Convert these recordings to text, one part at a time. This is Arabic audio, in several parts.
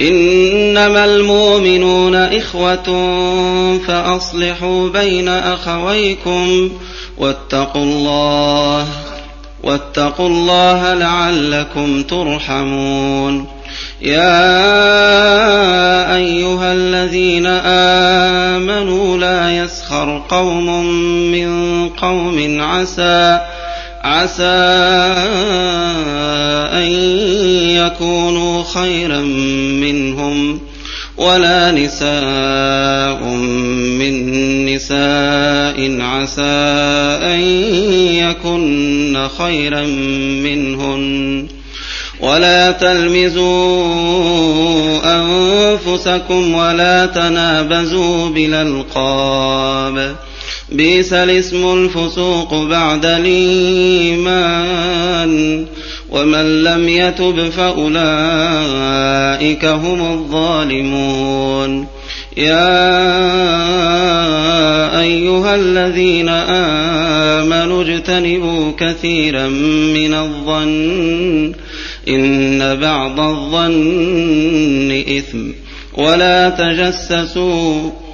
إنما المؤمنون إخوة فأصلحوا بين أخويكم واتقوا الله واتقوا الله لعلكم ترحمون. يا أيها الذين آمنوا لا يسخر قوم من قوم عسى عسى أن يكونوا خيرا منهم ولا نساء من نساء عسى أن يكن خيرا منهن ولا تلمزوا أنفسكم ولا تنابزوا بالألقاب بئس الاسم الفسوق بعد الإيمان. ومن لم يتب فأولئك هم الظالمون. يا أيها الذين آمنوا اجتنبوا كثيرا من الظن. إن بعض الظن إثم. ولا تجسسوا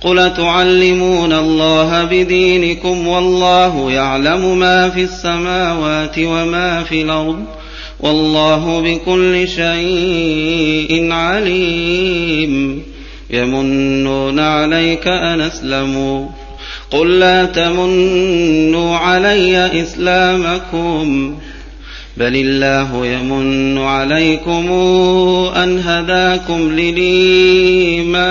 قل تعلمون الله بدينكم والله يعلم ما في السماوات وما في الأرض والله بكل شيء عليم يمنون عليك ان اسلموا قل لا تمنوا علي اسلامكم بل الله يمن عليكم ان هداكم للايمان